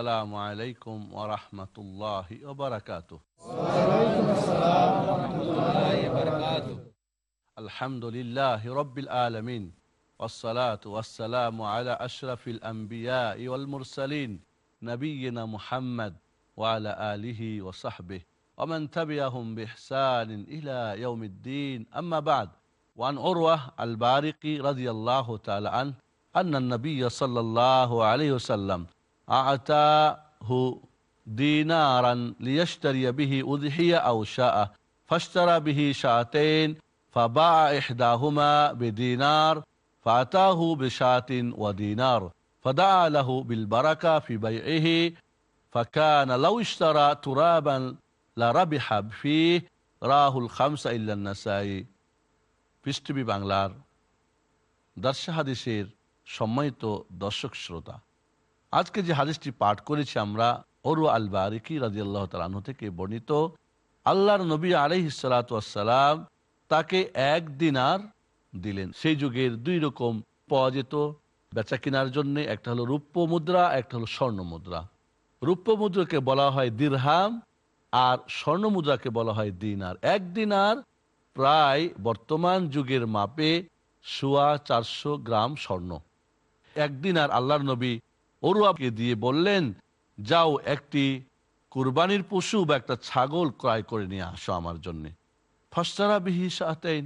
السلام عليكم ورحمة الله وبركاته. وعليكم السلام ورحمة الله وبركاته الحمد لله رب العالمين والصلاة والسلام على أشرف الأنبياء والمرسلين نبينا محمد وعلى آله وصحبه ومن تبعهم بإحسان إلى يوم الدين. أما بعد وعن عروة البارقي رضي الله تعالى عنه أن النبي صلى الله عليه وسلم أعطاه دينارا ليشتري به أضحية أو شاء فاشترى به شاتين فباع إحداهما بدينار فأتاه بشاة ودينار فدعا له بالبركة في بيعه فكان لو اشترى ترابا لربح فيه راه الخمسة إلا النسائي পৃষ্ঠবী বাংলার দর্শা হাদিসের সম্মানিত দর্শক শ্রোতা আজকে যে হাদিসটি পাঠ করেছি আমরা অরু আল বারিকি রাজি আল্লাহ তালু থেকে বর্ণিত, আল্লাহর নবী আলহ সালাতাম তাকে এক দিনার দিলেন। সেই যুগের দুই রকম পাওয়া যেত, বেচা কেনার জন্য একটা হলো রূপ্য মুদ্রা, একটা হলো স্বর্ণ মুদ্রা। রূপ্য মুদ্রাকে বলা হয় দিরহাম আর স্বর্ণ মুদ্রাকে বলা হয় দিনার। এক দিনার প্রায় বর্তমান যুগের মাপে সোয়া চারশো গ্রাম স্বর্ণ। একদিন আর আল্লাহর নবী অরুয়াকে দিয়ে বললেন, যাও একটি কুরবানির পশু বা একটা ছাগল ক্রয় করে নিয়ে আসো আমার জন্য। ফসরা বিহি সাতেন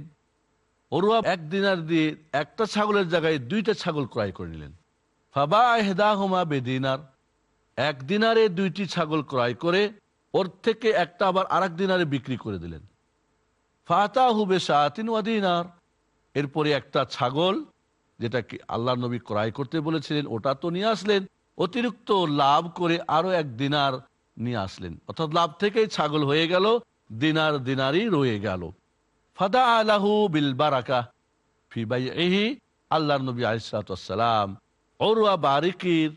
অরুয়া এক দিনার দিয়ে একটা ছাগলের জায়গায় দুইটা ছাগল ক্রয় করে নিলেন। ফাবা হেদাহমা বেদিনার। এক দিনারে দুইটি ছাগল ক্রয় করে ওর থেকে একটা আবার আরেক দিনারে বিক্রি করে দিলেন। ফাতা হুবে সাতিন ওয়াদিনার এরপরে একটা ছাগল যেটা কি আল্লাহ নবী ক্রয় করতে বলেছিলেন, ওটা তো নিয়ে আসলেন। অতিরিক্ত লাভ করে আরও এক দিনার নিয়ে আসলেন। অর্থাৎ লাভ থেকেই ছাগল হয়ে গেল, দিনার দিনারই রয়ে গেল। ফাদা আলাহু বিল বারাকা ফিবাই এহি আল্লাহ নবী আলিসালাম অরুয়া বারিকির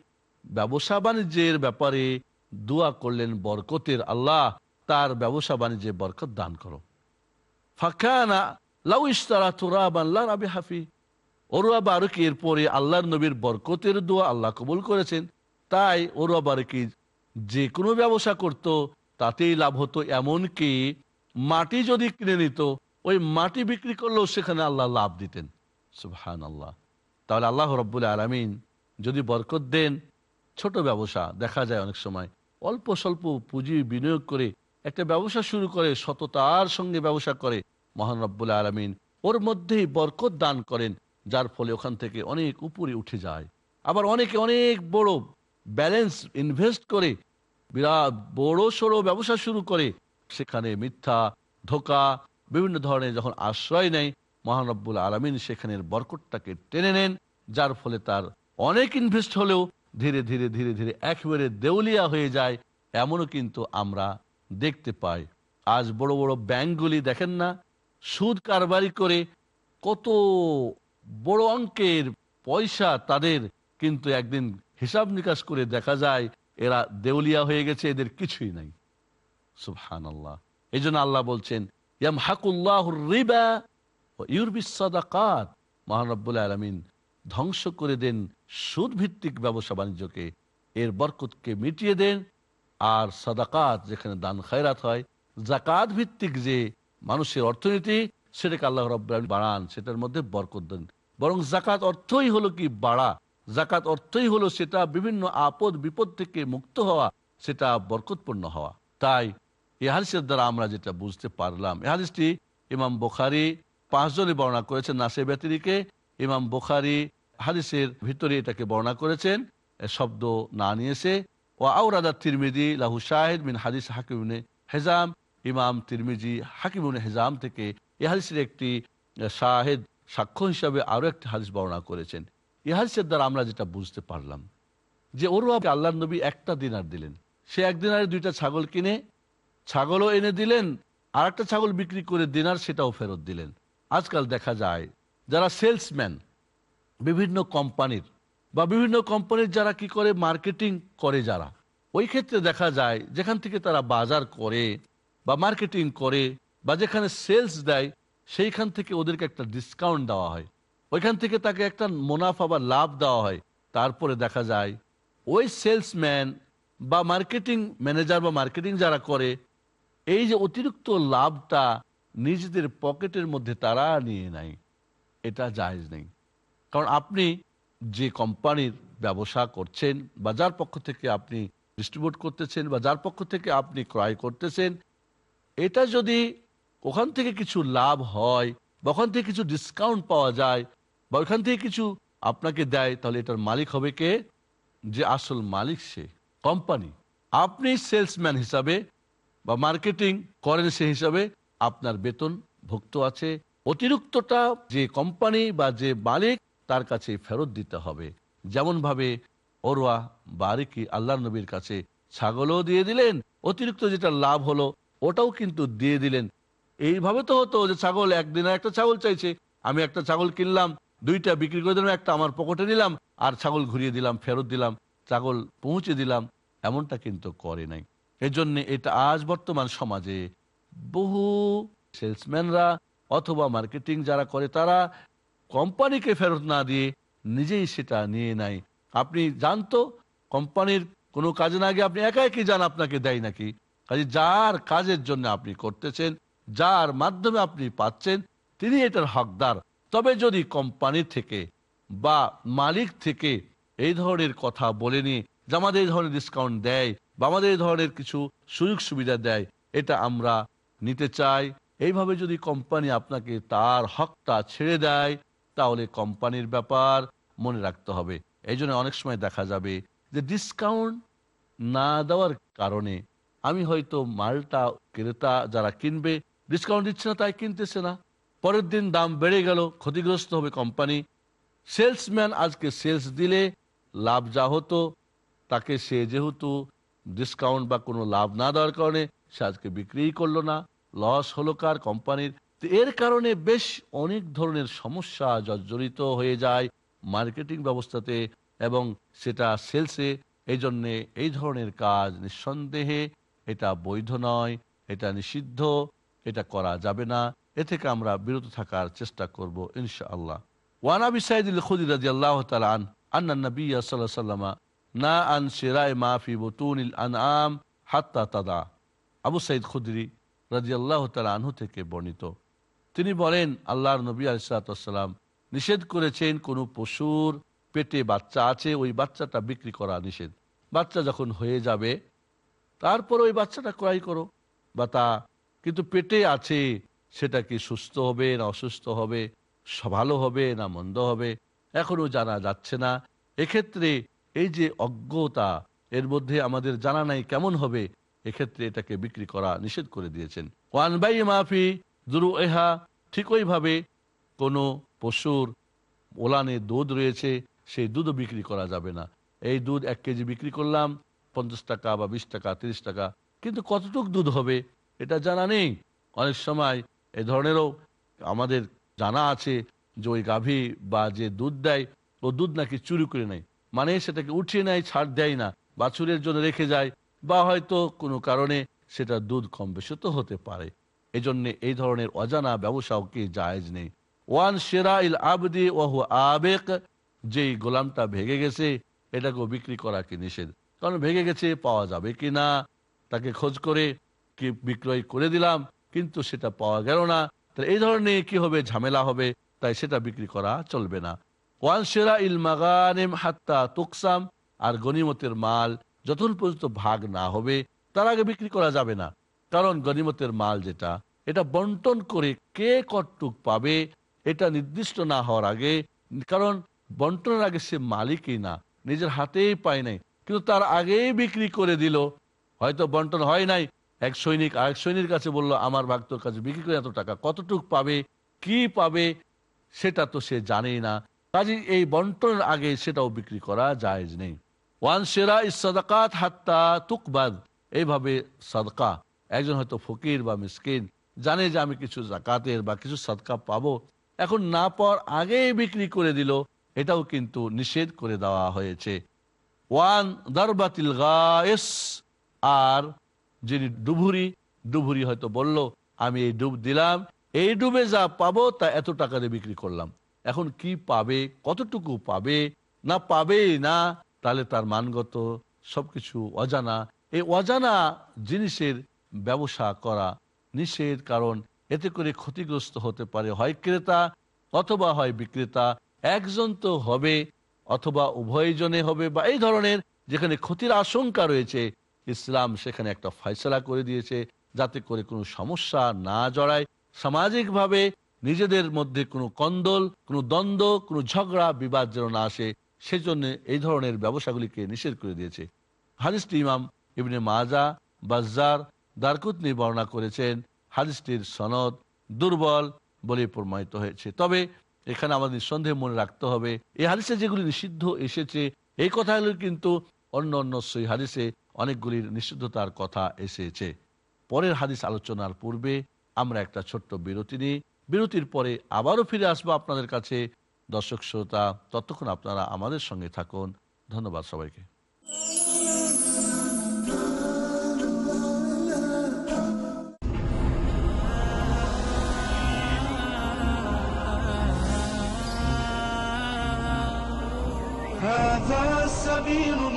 ব্যবসা বাণিজ্যের ব্যাপারে দোয়া করলেন বরকতের আল্লাহ, তার ব্যবসা বাণিজ্যে বরকত দান করো। ফাঁকানা লাউ ইস্তারা তোরা বাল্লা আবি হাফি ওরুয়া বারুকি এরপরে আল্লাহর নবীর বরকতের দোয়া আল্লাহ কবুল করেছেন। তাই ওরুয়া বারুকি যে কোনো ব্যবসা করত, তাতেই লাভ হতো। এমনকি মাটি যদি কিনে নিত, ওই মাটি বিক্রি করলেও সেখানে আল্লাহ লাভ দিতেন। সুহান আল্লাহ তাহলে আল্লাহ রব্বুল আলমিন যদি বরকত দেন, ছোট ব্যবসা দেখা যায় অনেক সময়। অল্প স্বল্প পুঁজি বিনিয়োগ করে একটা ব্যবসা শুরু করে, সততার সঙ্গে ব্যবসা করে, মহান রব্বুল আলমিন ওর মধ্যেই বরকত দান করেন। যার ফলে ওখান থেকে অনেক উপরে উঠে যায়। আবার অনেকে অনেক বড় ব্যালেন্স ইনভেস্ট করে, বিরাট বড় সড়ো ব্যবসা শুরু করে। সেখানে মিথ্যা, ধোকা, বিভিন্ন ধরনের যখন আশ্রয় নেয়, মহানব্বুল আলমিন সেখানের বরকটটাকে টেনে নেন, যার ফলে তার অনেক ইনভেস্ট হলেও ধীরে ধীরে ধীরে ধীরে একেবারে দেউলিয়া হয়ে যায়, এমনও কিন্তু আমরা দেখতে পাই। আজ বড় বড় ব্যাংকগুলি দেখেন না, সুদ কারবারি করে কত বড় অঙ্কের পয়সা তাদের, কিন্তু একদিন হিসাব নিকাশ করে দেখা যায় এরা দেউলিয়া হয়ে গেছে, এদের কিছুই নাই। সুবহান আল্লাহ এই জন্য আল্লাহ বলছেন মহানব্বুল আলমিন ধ্বংস করে দেন সুদ ভিত্তিক ব্যবসা বাণিজ্যকে। এর বরকতকে মিটিয়ে দেন, আর সাদাকাত যেখানে দান খায়রাত হয় জাকাত ভিত্তিক যে মানুষের অর্থনীতি, সেটাকে আল্লাহ রব বাড়ান, সেটার মধ্যে বরকত দেন। বরং জাকাত অর্থই হলো কি বাড়া? জাকাত অর্থই হলো সেটা বিভিন্ন আপদ বিপদ থেকে মুক্ত হওয়া, সেটা বরকতপূর্ণ হওয়া। তাই এই হাদিসের দ্বারা আমরা যেটা বুঝতে পারলাম এই হাদিসটি ইমাম বোখারি পাঁচজনে বর্ণনা করেছেন নাসে ব্যতিরিকে। ইমাম বোখারি হাদিসের ভিতরে এটাকে বর্ণনা করেছেন শব্দ না নিয়েছে। ও আউরাদা তিরমিদি লাহু শাহিদ মিন হাদিস হাকিমনে হেজাম। ইমাম তিরমিজি হাকিমুন হেজাম থেকে এ একটি শাহেদ সাক্ষ্য হিসাবে আরও একটি হাদিস বর্ণনা করেছেন। এই হাদিসের দ্বারা আমরা যেটা বুঝতে পারলাম, যে ওরওয়াকে আল্লাহ নবী একটা দিনার দিলেন। সে এক দিনারে দুইটা ছাগল কিনে, ছাগলও এনে দিলেন আর একটা ছাগল বিক্রি করে দিনার সেটাও ফেরত দিলেন। আজকাল দেখা যায়, যারা সেলসম্যান, বিভিন্ন কোম্পানির বা বিভিন্ন কোম্পানির যারা কি করে মার্কেটিং করে যারা, ওই ক্ষেত্রে দেখা যায়, যেখান থেকে তারা বাজার করে বা মার্কেটিং করে বা যেখানে সেলস দেয় সেইখান থেকে ওদেরকে একটা ডিসকাউন্ট দেওয়া হয়। ওইখান থেকে তাকে একটা মুনাফা বা লাভ দেওয়া হয়। তারপরে দেখা যায়, ওই সেলসম্যান বা মার্কেটিং ম্যানেজার বা মার্কেটিং যারা করে, এই যে অতিরিক্ত লাভটা নিজেদের পকেটের মধ্যে তারা নিয়ে নেয়, এটা জায়েজ নেই। কারণ আপনি যে কোম্পানির ব্যবসা করছেন বা যার পক্ষ থেকে আপনি ডিস্ট্রিবিউট করতেছেন বা যার পক্ষ থেকে আপনি ক্রয় করতেছেন, এটা যদি ওখান থেকে কিছু লাভ হয় বা ওখান থেকে কিছু ডিসকাউন্ট পাওয়া যায় বা ওখান থেকে কিছু আপনাকে দেয়, তাহলে এটার মালিক হবে কে? যে আসল মালিক সে কোম্পানি আপনি সেলসম্যান হিসাবে বা মার্কেটিং করেন সে হিসাবে আপনার বেতন ভুক্ত আছে। অতিরিক্তটা যে কোম্পানি বা যে মালিক, তার কাছে ফেরত দিতে হবে। যেমন ভাবে ওরওয়া বারিকি আল্লাহ নবীর কাছে ছাগলও দিয়ে দিলেন, অতিরিক্ত যেটা লাভ হলো, ওটাও কিন্তু দিয়ে দিলেন। এইভাবে তো হতো যে ছাগল একদিনে একটা ছাগল চাইছে। আমি একটা ছাগল কিনলাম, দুইটা বিক্রি করে দিলাম, একটা আমার পকেটে নিলাম, আর ছাগল ঘুরিয়ে দিলাম, ফেরত দিলাম, ছাগল পৌঁছে দিলাম, এমনটা কিন্তু করে নাই। এজন্য এটা আজ বর্তমান সমাজে বহু সেলসম্যানরা অথবা মার্কেটিং যারা করে, তারা কোম্পানিকে ফেরত না দিয়ে নিজেই সেটা নিয়ে নেয়। আপনি জানতো, কোম্পানির কোনো কাজে না গিয়ে আপনি একা একই যান আপনাকে দেয় নাকি? কাজে যার কাজের জন্য আপনি করতেছেন যার মাধ্যমে আপনি পাচ্ছেন, তিনি এটার হকদার। তবে যদি কোম্পানি থেকে বা মালিক থেকে এই ধরনের কথা বলে নিয়ে যে আমাদের এই ধরনের ডিসকাউন্ট দেয় বা আমাদের এই ধরনের কিছু সুযোগ সুবিধা দেয়, এটা আমরা নিতে চাই। এইভাবে যদি কোম্পানি আপনাকে তার হকটা ছেড়ে দেয়, তাহলে কোম্পানির ব্যাপার মনে রাখতে হবে। এই অনেক সময় দেখা যাবে যে ডিসকাউন্ট না দেওয়ার কারণে আমি হয়তো মালটা ক্রেতা যারা কিনবে ডিসকাউন্ট দিচ্ছে না, তাই কিনতেছে না। পরের দিন দাম বেড়ে গেল, ক্ষতিগ্রস্ত হবে কোম্পানি। সেলসম্যান আজকে সেলস দিলে লাভ যা হতো, তাকে সে যেহেতু ডিসকাউন্ট বা কোনো লাভ না দেওয়ার কারণে সে আজকে বিক্রিই করল না, লস হলো কার কোম্পানির। এর কারণে বেশ অনেক ধরনের সমস্যা জর্জরিত হয়ে যায় মার্কেটিং ব্যবস্থাতে এবং সেটা সেলসে। এই জন্যে এই ধরনের কাজ নিঃসন্দেহে এটা বৈধ নয়, এটা নিষিদ্ধ। এটা করা যাবে না। এ থেকে আমরা বিরত থাকার চেষ্টা করব থেকে বর্ণিত। তিনি বলেন, আল্লাহর নবী আলিসাল্লাম নিষেধ করেছেন, কোনো পশুর পেটে বাচ্চা আছে, ওই বাচ্চাটা বিক্রি করা নিষেধ। বাচ্চা যখন হয়ে যাবে, তারপর ওই বাচ্চাটা ক্রয় করো। বা তা কিন্তু পেটে আছে, সেটা কি সুস্থ হবে না অসুস্থ হবে? ভালো হবে না মন্দ হবে? এখনও জানা যাচ্ছে না। এক্ষেত্রে এই যে অজ্ঞতা, এর মধ্যে আমাদের জানা নাই কেমন হবে, এক্ষেত্রে এটাকে বিক্রি করা নিষেধ করে দিয়েছেন। ওয়ান বাই মাফি দুরু এহা ঠিক ওইভাবে কোনো পশুর ওলানে দুধ রয়েছে, সেই দুধও বিক্রি করা যাবে না। এই দুধ এক কেজি বিক্রি করলাম, পঞ্চাশ টাকা বা বিশ টাকা, তিরিশ টাকা, কিন্তু কতটুক দুধ হবে? এটা জানা নেই। অনেক সময় এ ধরনেরও আমাদের জানা আছে যে ওই গাভী বা যে দুধ দেয়, ও দুধ নাকি চুরি করে নেয়। মানে সেটাকে উঠিয়ে নেয়, ছাড় দেয় না, বাছুরের জন্য রেখে যায় বা হয়তো কোনো কারণে সেটা দুধ কম বেশি তো হতে পারে। এই জন্য এই ধরনের অজানা ব্যবসাও কি জায়েজ নেই। ওয়ান সেরা ইল আবদি ওহু আবেক, যেই গোলামটা ভেঙে গেছে, এটাকেও বিক্রি করা কি নিষেধ? কারণ ভেঙে গেছে, পাওয়া যাবে কি না? তাকে খোঁজ করে বিক্রয় করে দিলাম, কিন্তু সেটা পাওয়া গেল না। তাহলে এই ধরনের কি হবে? ঝামেলা হবে। তাই সেটা বিক্রি করা চলবে না। ওয়ান ইল মাগানেম হাত্তা তুকসাম, আর গনিমতের মাল যতক্ষণ পর্যন্ত ভাগ না হবে, তার আগে বিক্রি করা যাবে না। কারণ গনিমতের মাল যেটা, এটা বন্টন করে কে কটটুক পাবে, এটা নির্দিষ্ট না হওয়ার আগে, কারণ বন্টনের আগে সে মালিকই না, নিজের হাতেই পায় নাই, কিন্তু তার আগেই বিক্রি করে দিল। হয়তো বন্টন হয় নাই এক সৈনিক আরেক সৈনিকের কাছে বলল, আমার ভাগ তোর কাছে বিক্রি করে এত টাকা, কতটুক পাবে, কি পাবে, সেটা তো সে জানেই না। কাজে এই বন্টনের আগে সেটাও বিক্রি করা জায়েজ নেই। ওয়ান সেরা ইসাদাকাত হাত্তা তুকবাদ। এইভাবে সাদকা, একজন হয়তো ফকির বা মিসকিন জানে যে আমি কিছু জাকাতের বা কিছু সাদকা পাবো। এখন না পাওয়ার আগেই বিক্রি করে দিল, এটাও কিন্তু নিষেধ করে দেওয়া হয়েছে। ওয়ান দারবাতিল গায়েস, আর যিনি ডুবুরি ডুবুরি হয়তো বলল, আমি এই ডুব দিলাম, এই ডুবে যা পাবো তা এত টাকা দিয়ে বিক্রি করলাম। এখন কি পাবে, কতটুকু পাবে, না পাবেই না, তাহলে তার মানগত সবকিছু অজানা। এই অজানা জিনিসের ব্যবসা করা নিষেধ, কারণ এতে করে ক্ষতিগ্রস্ত হতে পারে হয় ক্রেতা অথবা হয় বিক্রেতা। একজন তো হবে, অথবা উভয়জনে হবে বা এই ধরনের যেখানে ক্ষতির আশঙ্কা রয়েছে ইসলাম সেখানে একটা ফয়সলা করে দিয়েছে যাতে করে কোনো সমস্যা না জড়ায়। সামাজিকভাবে নিজেদের মধ্যে কোনো কন্দল, কোনো দ্বন্দ্ব, কোনো ঝগড়া, বিবাদ যেন না আসে, সেজন্য এই ধরনের ব্যবসাগুলিকে নিষেধ করে দিয়েছে। হাদিসটি ইমাম ইবনে মাজা, বাজ্জার, দারকুতনি বর্ণনা করেছেন। হাদিসটির সনদ দুর্বল বলে প্রমাণিত হয়েছে। তবে এখানে আমাদের সন্দেহ মনে রাখতে হবে, এই হাদিসে যেগুলি নিষিদ্ধ এসেছে, এই কথাগুলি কিন্তু অন্য অন্য সই হাদিসে অনেকগুলির নিষিদ্ধতার কথা এসেছে পরের হাদিস আলোচনার পূর্বে আমরা একটা ছোট্ট বিরতি নিই বিরতির পরে আবারও ফিরে আসবো আপনাদের কাছে দর্শক শ্রোতা ততক্ষণ আপনারা আমাদের সঙ্গে থাকুন ধন্যবাদ সবাইকে هذا سبيل الله من يسلك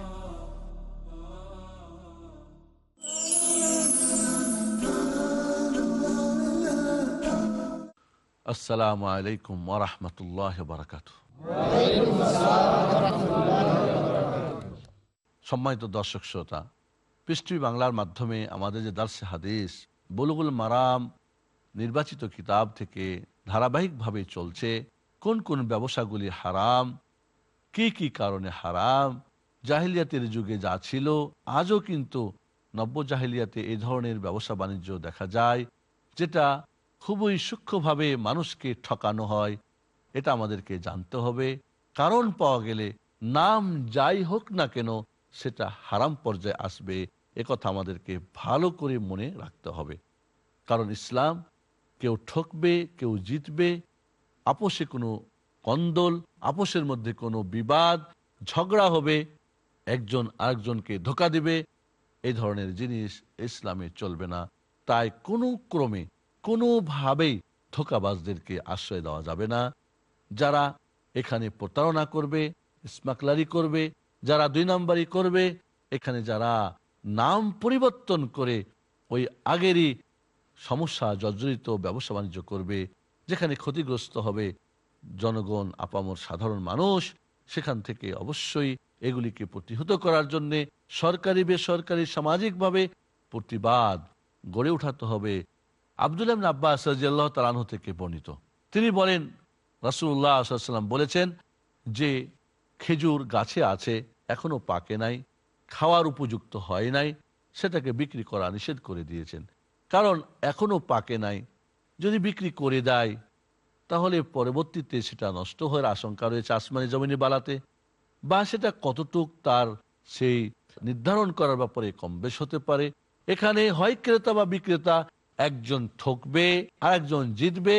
আসসালামু আলাইকুম ওরহমতুল্লাহ বারকাত সম্মানিত দর্শক শ্রোতা পৃষ্টি বাংলার মাধ্যমে আমাদের যে দার্সে হাদিস, বুলুগুল মারাম নির্বাচিত কিতাব থেকে ধারাবাহিকভাবে চলছে, কোন কোন ব্যবসাগুলি হারাম, কি কি কারণে হারাম, জাহিলিয়াতের যুগে যা ছিল, আজও কিন্তু নব্য জাহিলিয়াতে এই ধরনের ব্যবসা বাণিজ্য দেখা যায়, যেটা খুবই সূক্ষ্মভাবে মানুষকে ঠকানো হয়। এটা আমাদেরকে জানতে হবে। কারণ পাওয়া গেলে নাম যাই হোক না কেন সেটা হারাম পর্যায়ে আসবে। একথা আমাদেরকে ভালো করে মনে রাখতে হবে। কারণ ইসলাম, কেউ ঠকবে, কেউ জিতবে, আপোষে কোনো কন্দল, আপোষের মধ্যে কোনো বিবাদ, ঝগড়া হবে, একজন আরেকজনকে ধোকা দিবে এই ধরনের জিনিস ইসলামে চলবে না। তাই কোনো ক্রমে কোনোভাবেই ধোকাবাজদেরকে আশ্রয় দেওয়া যাবে না। যারা এখানে প্রতারণা করবে স্মাকলারি করবে, যারা দুই নম্বরই করবে, এখানে যারা নাম পরিবর্তন করে ওই আগেরই সমস্যা জর্জরিত ব্যবসা বাণিজ্য করবে, যেখানে ক্ষতিগ্রস্ত হবে জনগণ, আপামর সাধারণ মানুষ, সেখান থেকে অবশ্যই এগুলিকে প্রতিহত করার জন্যে সরকারি বেসরকারি সামাজিকভাবে প্রতিবাদ গড়ে উঠাতে হবে। আবদুল্লাহ আব্বাস রাজিয়াল্লাহ তালাহ থেকে বর্ণিত। তিনি বলেন রাসুল্লাহ সাল্লাম বলেছেন যে, খেজুর গাছে আছে, এখনও পাকে নাই, খাওয়ার উপযুক্ত হয় নাই, সেটাকে বিক্রি করা নিষেধ করে দিয়েছেন। কারণ এখনও পাকে নাই, যদি বিক্রি করে দেয়, তাহলে পরবর্তীতে সেটা নষ্ট হওয়ার আশঙ্কা রয়েছে আসমানি জমিনে বালাতে, বা সেটা কতটুক তার সেই নির্ধারণ করার ব্যাপারে কম হতে পারে। এখানে হয় ক্রেতা বা বিক্রেতা একজন ঠকবে আর একজন জিতবে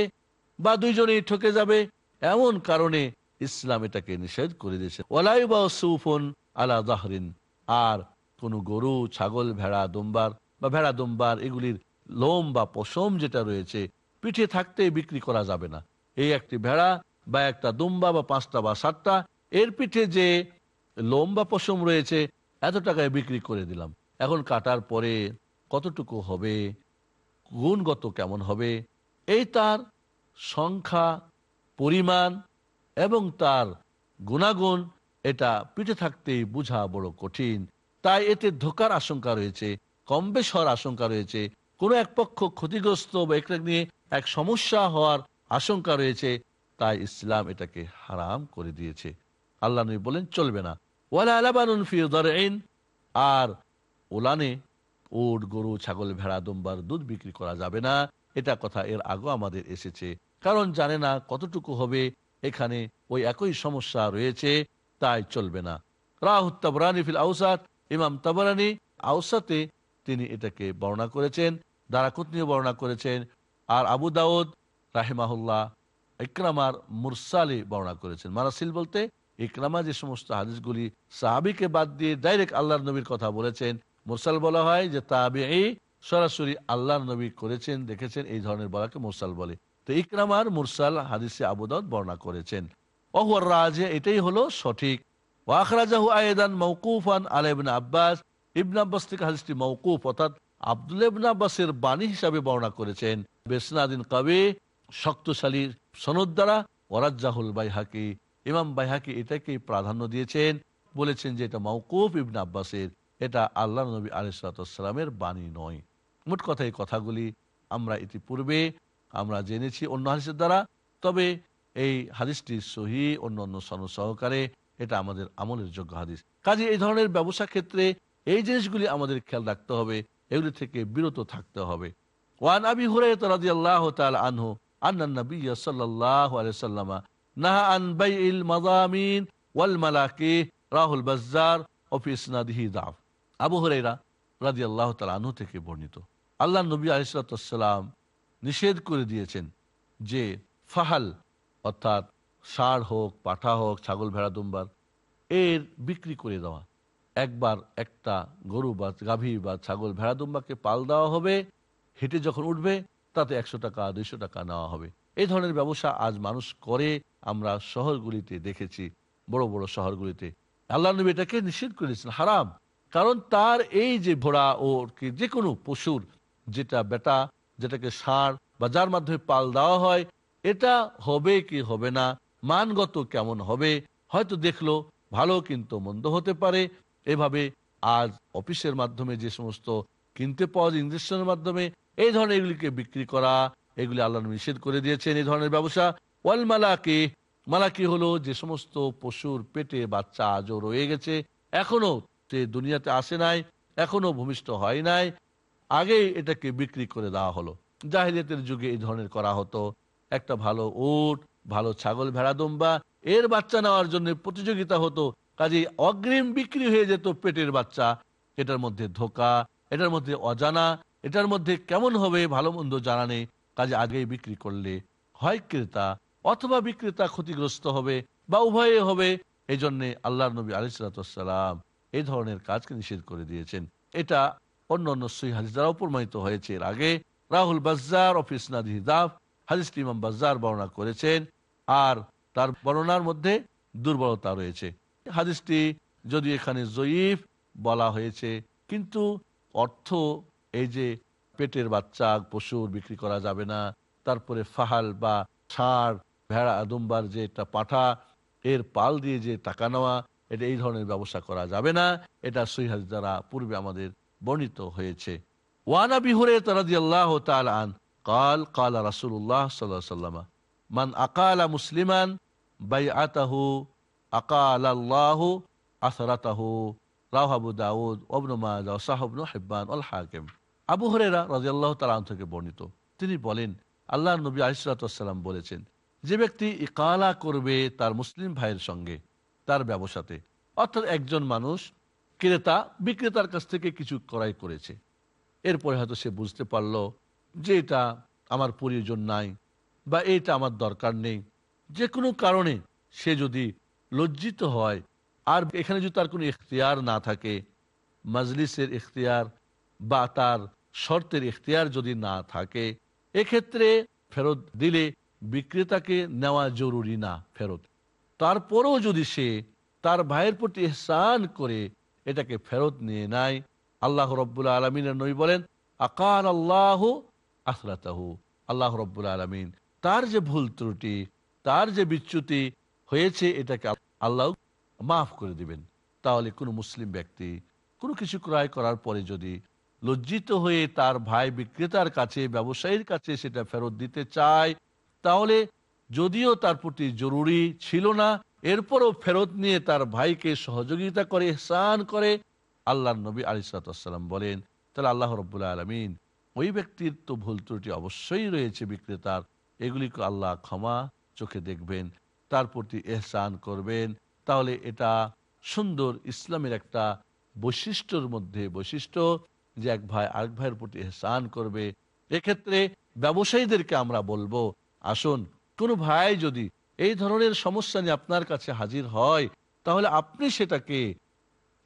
বা দুইজনেই ঠকে যাবে, এমন কারণে ইসলাম এটাকে নিষেধ করে দিয়েছে। ওলাই বা সুফন আলা দাহরিন, আর কোনো গরু, ছাগল, ভেড়া, দুম্বার বা ভেড়া, দুম্বার এগুলির লোম বা পশম যেটা রয়েছে, পিঠে থাকতে বিক্রি করা যাবে না। এই একটি ভেড়া বা একটা দুম্বা বা পাঁচটা বা সাতটা, এর পিঠে যে লোম বা পশম রয়েছে, এত টাকায় বিক্রি করে দিলাম। এখন কাটার পরে কতটুকু হবে? গুণগত কেমন হবে? এই তার সংখ্যা, পরিমাণ এবং তার গুণাগুণ, এটা পিঠে থাকতেই বোঝা বড় কঠিন। তাই এতে ধোকার আশঙ্কা রয়েছে কম বেশ হওয়ার আশঙ্কা রয়েছে। কোনো এক পক্ষ ক্ষতিগ্রস্ত বা এটা নিয়ে এক সমস্যা হওয়ার আশঙ্কা রয়েছে, তাই ইসলাম এটাকে হারাম করে দিয়েছে। আল্লাহ নবী বলেন, চলবে না। ওয়ালা আলাবানুন আর ওলানে ওট গরু, ছাগল, ভেড়া, দুম্বার দুধ বিক্রি করা যাবে না। এটা কথা এর আগেও আমাদের এসেছে। কারণ জানে না কতটুকু হবে। এখানে ওই একই সমস্যা রয়েছে, তাই চলবে না। রাহুত আউসাদ ইমাম তাবরানি আউসাতে তিনি এটাকে বর্ণনা করেছেন, দারাকুতনিও বর্ণনা করেছেন, আর আবু দাউদ রাহেমাহুল্লাহ ইকরামার মুরসালি বর্ণনা করেছেন। মারাসিল বলতে, ইকরামা যে সমস্ত হাদিসগুলি সাহাবিকে বাদ দিয়ে ডাইরেক্ট আল্লাহর নবীর কথা বলেছেন মুরসাল বলা হয় যে তাবে সরাসরি আল্লাহ নবী করেছেন, দেখেছেন, এই ধরনের বলাকে মুরসাল বলে। তো ইকরামার মুরসাল হাদিসে আবুদাউদ বর্ণনা করেছেন। অহর রাজে এটাই হলো সঠিক। ওয়াখরাজাহু আয়েদান মৌকুফান আলেবিন আব্বাস। ইবন আব্বাস থেকে হাদিসটি মৌকুফ অর্থাৎ আব্দুল ইবন আব্বাসের বাণী হিসাবে বর্ণনা করেছেন। বেসনাদিন কবে, শক্তশালী সনদ দ্বারা ওরাজ্জাহুল বাইহাকি। ইমাম বাইহাকি এটাকেই প্রাধান্য দিয়েছেন, বলেছেন যে এটা মৌকুফ ইবন আব্বাসের। এটা আল্লাহ নবী আলিসালামের বাণী নয়। মোট কথা এই কথাগুলি আমরা ইতিপূর্বে আমরা জেনেছি অন্য হাদিসের দ্বারা, তবে এই হাদিসটি সহি, অন্য অন্য সনদ সহকারে এটা আমাদের আমলের যোগ্য হাদিস। কাজে এই ধরনের ব্যবসা ক্ষেত্রে এই জিনিসগুলি আমাদের খেয়াল রাখতে হবে, এগুলি থেকে বিরত থাকতে হবে। ওয়ান আবি হুরাইরা রাদিয়াল্লাহু তাআলা আনহু, আন্না নবী সাল্লাল্লাহু আলাইহি সাল্লামা নাহা আন বাইইল মাযামিন ওয়াল মালাকি রাহুল বাজ্জার ও ফি ইসনাদিহি দাফ। আবু হুরাইরা রাদিয়াল্লাহু তাআলা আনহু থেকে বর্ণিত। আল্লাহ নবী আলাইহিস সালাম নিষেধ করে দিয়েছেন যে ফাহাল, অর্থাৎ ষাঁড় হোক, পাঠা হোক, ছাগল ভেড়া দুম্বার, এর বিক্রি করে দেওয়া। একবার একটা গরু বা গাভী বা ছাগল ভেড়া দুম্বাকে পাল দেওয়া হবে, হেঁটে যখন উঠবে, তাতে একশো টাকা, দুইশো টাকা নেওয়া হবে। এই ধরনের ব্যবসা আজ মানুষ করে, আমরা শহরগুলিতে দেখেছি, বড় বড় শহরগুলিতে। আল্লাহ নবী এটাকে নিষেধ করেছেন, হারাম। কারণ তার এই যে ভোড়া ও কি যে কোনো পশুর যেটা বেটা, যেটাকে সার বা যার মাধ্যমে পাল দেওয়া হয়, এটা হবে কি হবে না, মানগত কেমন হবে, হয়তো দেখল ভালো কিন্তু মন্দ হতে পারে। এভাবে আজ অফিসের মাধ্যমে যে সমস্ত কিনতে পাওয়া যায় ইঞ্জেকশনের মাধ্যমে এই ধরনের এগুলিকে বিক্রি করা, এগুলি আল্লাহ নিষেধ করে দিয়েছেন, এই ধরনের ব্যবসা। ওয়াল মালাকি মালাকি হলো যে সমস্ত পশুর পেটে বাচ্চা আজও রয়ে গেছে এখনও সে দুনিয়াতে আসে নাই এখনও ভূমিষ্ঠ হয় নাই। আগেই এটাকে বিক্রি করে দেওয়া হলো। জাহিলিয়াতের যুগে এই ধরনের করা হতো। একটা ভালো উট, ভালো ছাগল ভেড়া দম্বা, এর বাচ্চা নেওয়ার জন্য প্রতিযোগিতা হতো। কাজে অগ্রিম বিক্রি হয়ে যেত পেটের বাচ্চা। এটার মধ্যে ধোকা, এটার মধ্যে অজানা, এটার মধ্যে কেমন হবে ভালো মন্দ জানা নেই। কাজে আগেই বিক্রি করলে হয় ক্রেতা, অথবা বিক্রেতা ক্ষতিগ্রস্ত হবে বা উভয়ে হবে। এই জন্যে আল্লাহ নবী আলিসালাম এই ধরনের কাজকে নিষেধ করে দিয়েছেন। এটা অন্য অন্য সই হাদিস দ্বারাও প্রমাণিত হয়েছে। এর আগে রাহুল বাজার অফিস নাদি দাফ হাদিসটি ইমাম বাজার বর্ণনা করেছেন আর তার বর্ণনার মধ্যে দুর্বলতা রয়েছে। হাদিসটি যদি এখানে জয়ীফ বলা হয়েছে, কিন্তু অর্থ এই যে পেটের বাচ্চা, পশুর বিক্রি করা যাবে না, তারপরে ফাহাল বা ষাঁড়, ভেড়া, দুম্বার যে একটা পাঠা, এর পাল দিয়ে যে টাকা নেওয়া এটা এই ধরনের ব্যবসা করা যাবে না। এটা সহিহাজ দ্বারা পূর্বে আমাদের বর্ণিত হয়েছে। ওয়ানা বিহুরে তারাদি আল্লাহ আন, কাল কাল রাসুল্লাহ সাল্লাহ সাল্লামা মান আকালা মুসলিমান বাই আতাহু আকাল আল্লাহ আসরাতাহু রাহাবু দাউদ অবনু মাজা সাহবনু হেব্বান অল হাকিম। আবু হরেরা রাজি আল্লাহ তালাম থেকে বর্ণিত। তিনি বলেন আল্লাহ নবী আলিসাল্লাম বলেছেন, যে ব্যক্তি ইকালা করবে তার মুসলিম ভাইয়ের সঙ্গে তার ব্যবসাতে। অর্থাৎ একজন মানুষ ক্রেতা, বিক্রেতার কাছ থেকে কিছু ক্রয় করেছে। এরপরে হয়তো সে বুঝতে পারল যে এটা আমার প্রয়োজন নাই বা এটা আমার দরকার নেই। যে কোনো কারণে সে যদি লজ্জিত হয় আর এখানে যদি তার কোনো ইখতিয়ার না থাকে, মাজলিসের ইখতিয়ার বা তার শর্তের ইখতিয়ার যদি না থাকে, এক্ষেত্রে ফেরত দিলে বিক্রেতাকে নেওয়া জরুরি না ফেরত। তারপরেও যদি সে তার ভাইয়ের প্রতি এহসান করে, এটাকে ফেরত নিয়ে নেয়, আল্লাহ রব্বুল্লা আলমিনের নই বলেন আকার আল্লাহ আসরাতাহু আল্লাহ রব্বুল আলমিন, তার যে ভুল ত্রুটি, তার যে বিচ্যুতি হয়েছে, এটাকে আল্লাহ মাফ করে দিবেন। তাহলে কোনো মুসলিম ব্যক্তি কোনো কিছু ক্রয় করার পরে যদি লজ্জিত হয়ে তার ভাই বিক্রেতার কাছে, ব্যবসায়ীর কাছে সেটা ফেরত দিতে চায়, তাহলে যদিও তার প্রতি জরুরি ছিল না, এরপরও ফেরত নিয়ে তার ভাইকে সহযোগিতা করে স্নান করে আল্লাহ নবী আলিসাল্লাম বলেন, তাহলে আল্লাহ রব্বুল্লাহ আলমিন ওই ব্যক্তির তো ভুল ত্রুটি অবশ্যই রয়েছে বিক্রেতার, এগুলিকে আল্লাহ ক্ষমা চোখে দেখবেন, তার প্রতি এহসান করবেন। তাহলে এটা সুন্দর ইসলামের একটা বৈশিষ্ট্যর মধ্যে বৈশিষ্ট্য যে এক ভাই আরেক ভাইয়ের প্রতি এহসান করবে। এক্ষেত্রে ব্যবসায়ীদেরকে আমরা বলব, আসুন কোনো ভাই যদি এই ধরনের সমস্যা নিয়ে আপনার কাছে হাজির হয়, তাহলে আপনি সেটাকে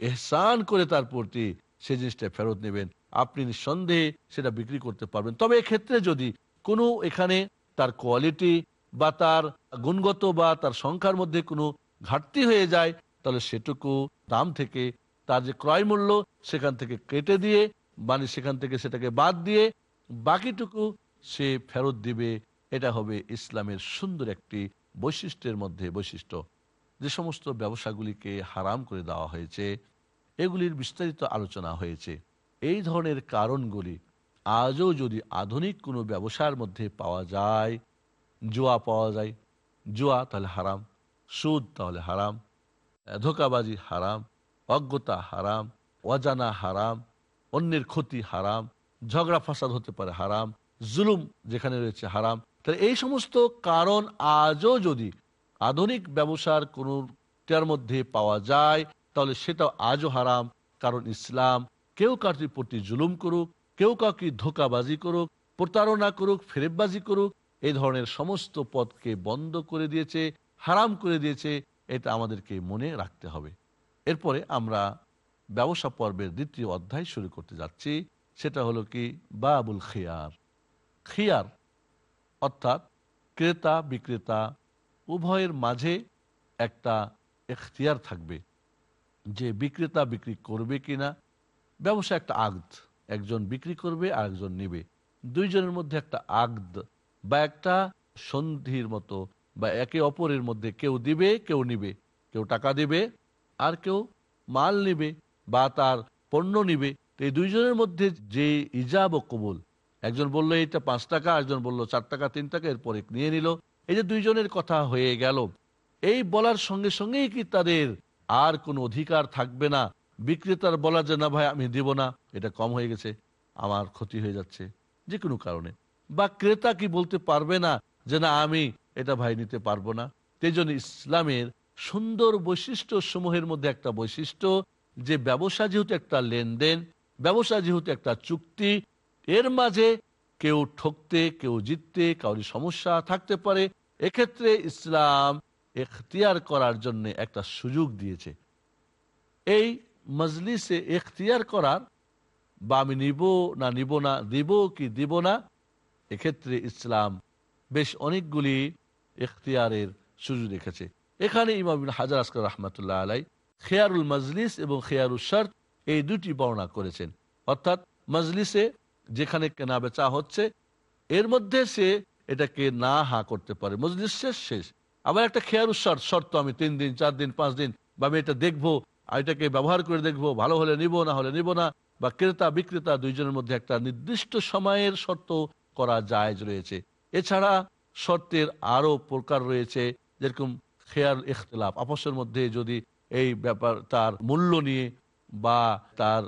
এহসান করে তার প্রতি সে জিনিসটা ফেরত নেবেন। আপনি নিঃসন্দেহে সেটা বিক্রি করতে পারবেন। তবে এক্ষেত্রে যদি কোনো এখানে তার কোয়ালিটি বা তার গুণগত বা তার সংখ্যার মধ্যে কোনো ঘাটতি হয়ে যায়, তাহলে সেটুকু দাম থেকে তার যে ক্রয় মূল্য সেখান থেকে কেটে দিয়ে মানে সেখান থেকে সেটাকে বাদ দিয়ে বাকিটুকু সে ফেরত দিবে এটা হবে ইসলামের সুন্দর একটি বৈশিষ্ট্যের মধ্যে বৈশিষ্ট্য। যে সমস্ত ব্যবসাগুলিকে হারাম করে দেওয়া হয়েছে, এগুলির বিস্তারিত আলোচনা হয়েছে। এই ধরনের কারণগুলি আজও যদি আধুনিক কোনো ব্যবসার মধ্যে পাওয়া যায়, জুয়া পাওয়া যায়, জুয়া তাহলে হারাম, সুদ তাহলে হারাম, ধোকাবাজি হারাম, অজ্ঞতা হারাম, অজানা হারাম, অন্যের ক্ষতি হারাম, ঝগড়া ফাসাদ হতে পারে হারাম, জুলুম যেখানে রয়েছে হারাম তাহলে এই সমস্ত কারণ আজও যদি আধুনিক ব্যবসার কোনোটার মধ্যে পাওয়া যায়, তাহলে সেটা আজও হারাম। কারণ ইসলাম কেউ কাটির প্রতি জুলুম করুক, কেউ কাউকে ধোকাবাজি করুক, প্রতারণা করুক, ফেরেববাজি করুক, এই ধরনের সমস্ত পথকে বন্ধ করে দিয়েছে, হারাম করে দিয়েছে, এটা আমাদেরকে মনে রাখতে হবে। এরপরে আমরা ব্যবসা পর্বের দ্বিতীয় অধ্যায় শুরু করতে যাচ্ছি, সেটা হলো কি? বাবুল খিয়ার। খিয়ার অর্থাৎ ক্রেতা বিক্রেতা উভয়ের মাঝে একটা এখতিয়ার থাকবে যে বিক্রেতা বিক্রি করবে কিনা। ব্যবসা একটা আগদ, একজন বিক্রি করবে আর একজন নিবে। দুইজনের মধ্যে একটা আগদ বা একটা সন্ধির মতো বা একে অপরের মধ্যে কেউ দিবে, কেউ নিবে। কেউ টাকা দিবে আর কেউ মাল নিবে বা তার পণ্য নিবে। এই দুইজনের মধ্যে যে ইজাব ও কবুল একজন বলল, এইটা পাঁচ টাকা। একজন বলল, চার টাকা, তিন টাকা। এরপরে নিয়ে নিল। এই যে দুইজনের কথা হয়ে গেল। এই বলার সঙ্গে সঙ্গেই কি তাদের আর কোনো অধিকার থাকবে না? বিক্রেতার বলা যে, না ভাই, আমি দিব না। এটা কম হয়ে গেছে। আমার ক্ষতি হয়ে যাচ্ছে যে কোনো কারণে। বা ক্রেতা কি বলতে পারবে না যে, না, আমি এটা ভাই নিতে পারব না? জন্য ইসলামের সুন্দর বৈশিষ্ট্য সমূহের মধ্যে একটা বৈশিষ্ট্য, যে ব্যবসা যেহেতু একটা লেনদেন, ব্যবসা যেহেতু একটা চুক্তি এর মাঝে কেউ ঠকতে, কেউ জিততে, কাউরি সমস্যা থাকতে পারে। এক্ষেত্রে ইসলাম এখতিয়ার করার জন্য একটা সুযোগ দিয়েছে। এই মজলিসে এখতিয়ার করার, বা আমি নিব না নিব না, দিব কি দিব না, এক্ষেত্রে ইসলাম বেশ অনেকগুলি এখতিয়ারের সুযোগ রেখেছে। এখানে ইমাম হাজার আসকার রহমতুল্লাহ আলাই খেয়ারুল মজলিস এবং খেয়ারুল শর্ত এই দুটি বর্ণনা করেছেন। অর্থাৎ মজলিসে যেখানে কেনা বেচা হচ্ছে, এর মধ্যে সে এটাকে না হা করতে পারে। মজলিস শেষ শেষ। আবার একটা খেয়ার শর্ত শর্ত আমি তিন দিন, চার দিন, পাঁচ দিন, বা আমি এটা দেখব আর এটাকে ব্যবহার করে দেখব, ভালো হলে নিব, না হলে নিব না, বা ক্রেতা, বিক্রেতা দুইজনের মধ্যে একটা নির্দিষ্ট সময়ের শর্ত করা জায়জ রয়েছে। এছাড়া শর্তের আরও প্রকার রয়েছে, যেরকম খেয়াল ইখতলাফ। আপসের মধ্যে যদি এই ব্যাপার, তার মূল্য নিয়ে বা তার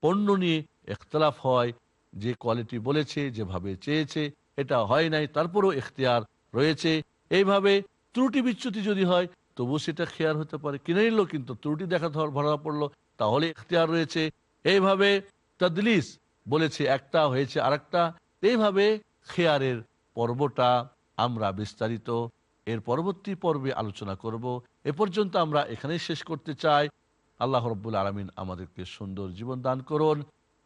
পণ্য নিয়ে ইখতলাফ হয় যে কোয়ালিটি বলেছে, যেভাবে চেয়েছে, এটা হয় নাই, তারপরও এখতিয়ার রয়েছে। এইভাবে ত্রুটি বিচ্যুতি যদি হয় তবু সেটা খেয়ার হতে পারে। কিনে নিল, কিন্তু ত্রুটি দেখা ধর- ধরা পড়ল, তাহলে এখতিয়ার রয়েছে। এইভাবে তদলিস বলেছে, একটা হয়েছে আরেকটা। এইভাবে খেয়ারের পর্বটা আমরা বিস্তারিত এর পরবর্তী পর্বে আলোচনা করব। এ পর্যন্ত আমরা এখানেই শেষ করতে চাই। আল্লাহ রব্বুল আলমিন আমাদেরকে সুন্দর জীবন দান করুন।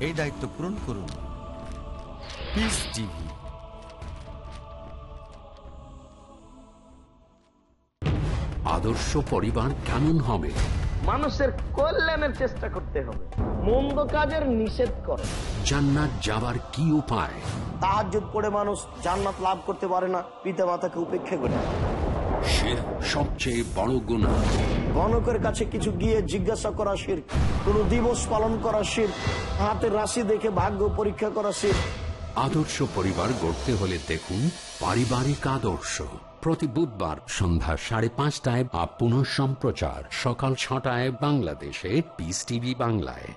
এই দায়িত্ব পূরণ করুন। পিস টিভি আদর্শ পরিবার কেমন হবে? মানুষের কল্যাণের চেষ্টা করতে হবে। মন্দ কাজের নিষেধ করে। জান্নাত যাবার কি উপায়? তাহাজ্জুদ করে মানুষ জান্নাত লাভ করতে পারে না পিতা মাতাকে উপেক্ষা করে। শির সবচেয়ে বড় গুণা গণকের কাছে কিছু গিয়ে জিজ্ঞাসা করা শির। কোন দিবস পালন করা শির। হাতের রাশি দেখে ভাগ্য পরীক্ষা করা শির। আদর্শ পরিবার গড়তে হলে দেখুন পারিবারিক আদর্শ। প্রতি বুধবার সন্ধ্যা সাড়ে পাঁচটায় বা পুনঃ সম্প্রচার সকাল ছটায় বাংলাদেশে পিস টিভি বাংলায়।